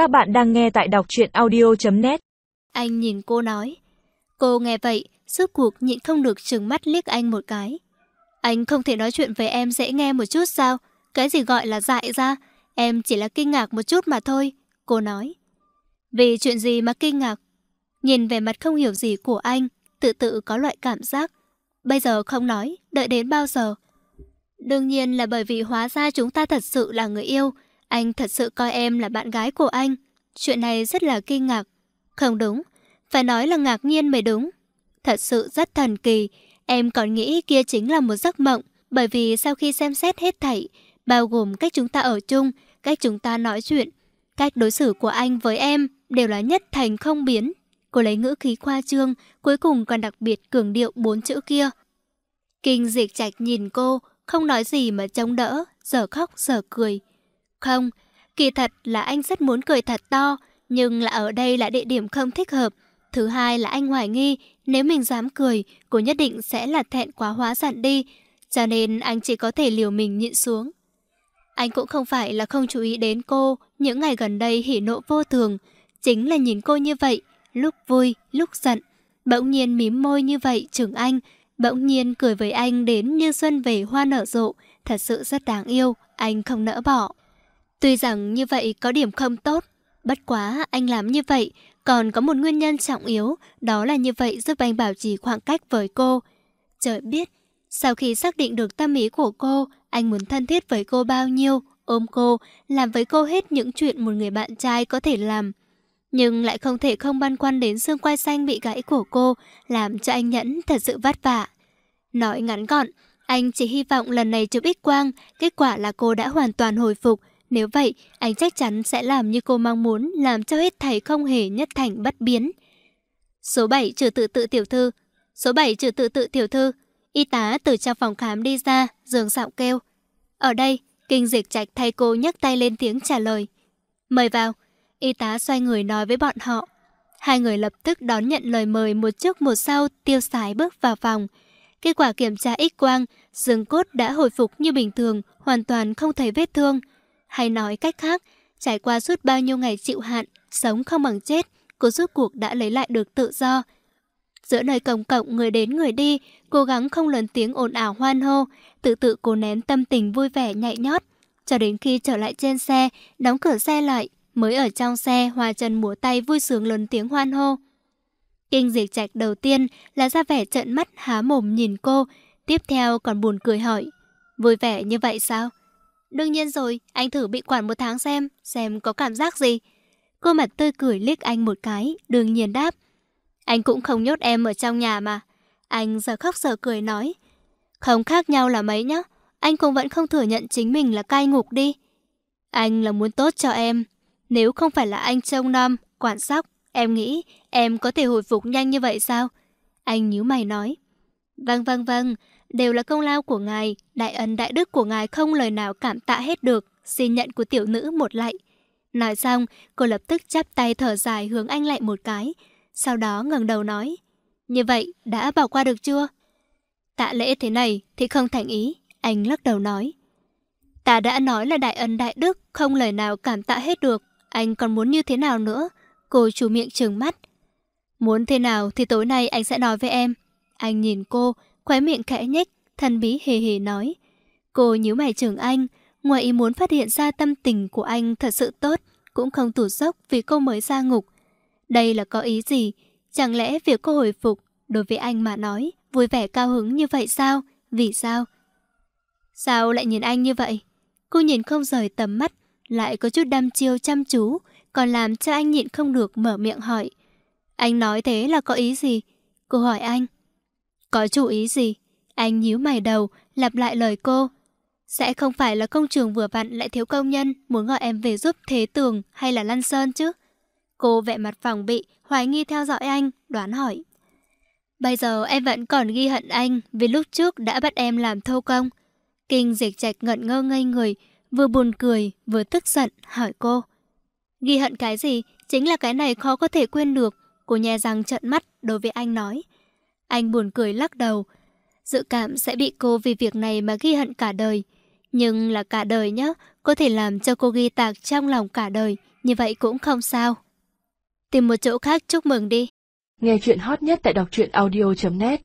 Các bạn đang nghe tại đọc truyện audio.net Anh nhìn cô nói. Cô nghe vậy, suốt cuộc nhịn không được trừng mắt liếc anh một cái. Anh không thể nói chuyện với em dễ nghe một chút sao? Cái gì gọi là dại ra? Em chỉ là kinh ngạc một chút mà thôi, cô nói. Vì chuyện gì mà kinh ngạc? Nhìn về mặt không hiểu gì của anh, tự tự có loại cảm giác. Bây giờ không nói, đợi đến bao giờ? Đương nhiên là bởi vì hóa ra chúng ta thật sự là người yêu. Anh thật sự coi em là bạn gái của anh. Chuyện này rất là kinh ngạc. Không đúng, phải nói là ngạc nhiên mới đúng. Thật sự rất thần kỳ, em còn nghĩ kia chính là một giấc mộng. Bởi vì sau khi xem xét hết thảy, bao gồm cách chúng ta ở chung, cách chúng ta nói chuyện, cách đối xử của anh với em đều là nhất thành không biến. Cô lấy ngữ khí khoa trương, cuối cùng còn đặc biệt cường điệu bốn chữ kia. Kinh diệt trạch nhìn cô, không nói gì mà chống đỡ, giờ khóc giờ cười. Không, kỳ thật là anh rất muốn cười thật to, nhưng là ở đây là địa điểm không thích hợp. Thứ hai là anh hoài nghi, nếu mình dám cười, cô nhất định sẽ là thẹn quá hóa giận đi, cho nên anh chỉ có thể liều mình nhịn xuống. Anh cũng không phải là không chú ý đến cô, những ngày gần đây hỉ nộ vô thường, chính là nhìn cô như vậy, lúc vui, lúc giận. Bỗng nhiên mím môi như vậy chừng anh, bỗng nhiên cười với anh đến như xuân về hoa nở rộ, thật sự rất đáng yêu, anh không nỡ bỏ. Tuy rằng như vậy có điểm không tốt, bất quá anh làm như vậy còn có một nguyên nhân trọng yếu, đó là như vậy giúp anh bảo trì khoảng cách với cô. Trời biết, sau khi xác định được tâm ý của cô, anh muốn thân thiết với cô bao nhiêu, ôm cô, làm với cô hết những chuyện một người bạn trai có thể làm. Nhưng lại không thể không băn khoăn đến xương quai xanh bị gãy của cô, làm cho anh Nhẫn thật sự vất vả. Nói ngắn gọn, anh chỉ hy vọng lần này chụp ít quang, kết quả là cô đã hoàn toàn hồi phục. Nếu vậy, anh chắc chắn sẽ làm như cô mong muốn, làm cho hết thầy không hề nhất thành bất biến. Số 7 trừ tự tự tiểu thư. Số 7 trừ tự tự tiểu thư. Y tá từ trong phòng khám đi ra, giường giọng kêu. Ở đây, kinh dịch trạch thay cô nhấc tay lên tiếng trả lời. Mời vào. Y tá xoay người nói với bọn họ. Hai người lập tức đón nhận lời mời một trước một sau tiêu sái bước vào phòng. Kết quả kiểm tra x-quang, xương cốt đã hồi phục như bình thường, hoàn toàn không thấy vết thương. Hay nói cách khác, trải qua suốt bao nhiêu ngày chịu hạn, sống không bằng chết, cô rốt cuộc đã lấy lại được tự do. Giữa nơi công cộng người đến người đi, cố gắng không lớn tiếng ồn ào hoan hô, tự tự cố nén tâm tình vui vẻ nhạy nhót. Cho đến khi trở lại trên xe, đóng cửa xe lại, mới ở trong xe hòa chân múa tay vui sướng lớn tiếng hoan hô. Kinh dịch trạch đầu tiên là ra vẻ trợn mắt há mồm nhìn cô, tiếp theo còn buồn cười hỏi. Vui vẻ như vậy sao? Đương nhiên rồi, anh thử bị quản một tháng xem, xem có cảm giác gì. Cô mặt tươi cười liếc anh một cái, đương nhiên đáp. Anh cũng không nhốt em ở trong nhà mà. Anh giờ khóc giờ cười nói. Không khác nhau là mấy nhá, anh cũng vẫn không thừa nhận chính mình là cai ngục đi. Anh là muốn tốt cho em. Nếu không phải là anh trông nom, quản sóc, em nghĩ em có thể hồi phục nhanh như vậy sao? Anh nhíu mày nói. Vâng vâng vâng, đều là công lao của ngài, đại ân đại đức của ngài không lời nào cảm tạ hết được, xin nhận của tiểu nữ một lạy. Nói xong, cô lập tức chắp tay thở dài hướng anh lại một cái, sau đó ngẩng đầu nói, như vậy đã bỏ qua được chưa? Tạ lễ thế này thì không thành ý, anh lắc đầu nói. Ta đã nói là đại ân đại đức, không lời nào cảm tạ hết được, anh còn muốn như thế nào nữa? Cô chủ miệng trừng mắt. Muốn thế nào thì tối nay anh sẽ nói với em. Anh nhìn cô, khóe miệng khẽ nhếch, thần bí hề hề nói. Cô nhíu mày trưởng anh, ngoài ý muốn phát hiện ra tâm tình của anh thật sự tốt, cũng không tủ dốc vì cô mới ra ngục. Đây là có ý gì? Chẳng lẽ việc cô hồi phục, đối với anh mà nói, vui vẻ cao hứng như vậy sao? Vì sao? Sao lại nhìn anh như vậy? Cô nhìn không rời tầm mắt, lại có chút đăm chiêu chăm chú, còn làm cho anh nhịn không được mở miệng hỏi. Anh nói thế là có ý gì? Cô hỏi anh. Có chú ý gì? Anh nhíu mày đầu, lặp lại lời cô. Sẽ không phải là công trường vừa vặn lại thiếu công nhân, muốn gọi em về giúp thế tường hay là lăn sơn chứ? Cô vẽ mặt phòng bị, hoài nghi theo dõi anh, đoán hỏi. Bây giờ em vẫn còn ghi hận anh vì lúc trước đã bắt em làm thâu công. Kinh dịch trạch ngẩn ngơ ngây người, vừa buồn cười, vừa tức giận, hỏi cô. Ghi hận cái gì? Chính là cái này khó có thể quên được. Cô nhè răng trợn mắt đối với anh nói. Anh buồn cười lắc đầu. Dự cảm sẽ bị cô vì việc này mà ghi hận cả đời. Nhưng là cả đời nhá, có thể làm cho cô ghi tạc trong lòng cả đời. như vậy cũng không sao. Tìm một chỗ khác chúc mừng đi. Nghe chuyện hot nhất tại đọc truyện audio.net